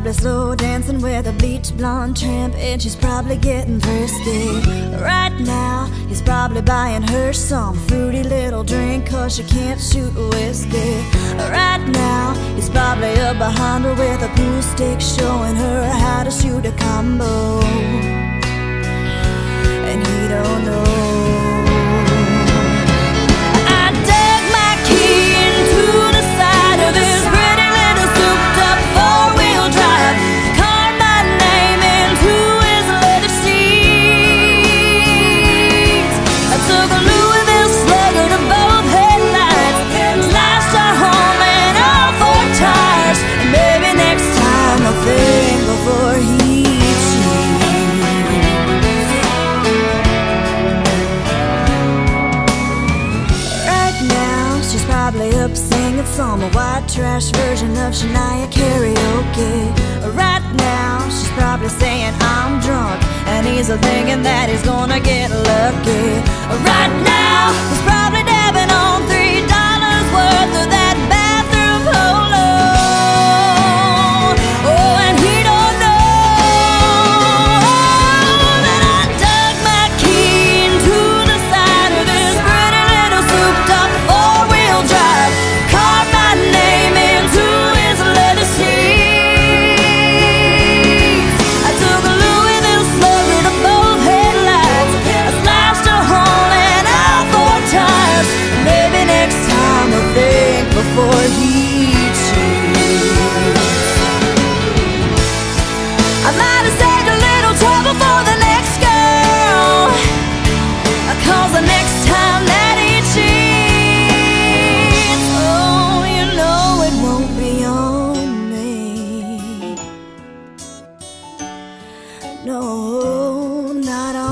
probably slow dancing with a bleach blonde tramp, and she's probably getting thirsty. Right now, he's probably buying her some fruity little drink, cause she can't shoot whiskey. Right now, he's probably up behind her with a pool stick, showing her how to shoot a combo. Up singing some white trash version of Shania karaoke. Right now, she's probably saying I'm drunk, and he's a thinking that he's gonna get lucky. Right now, No, not all.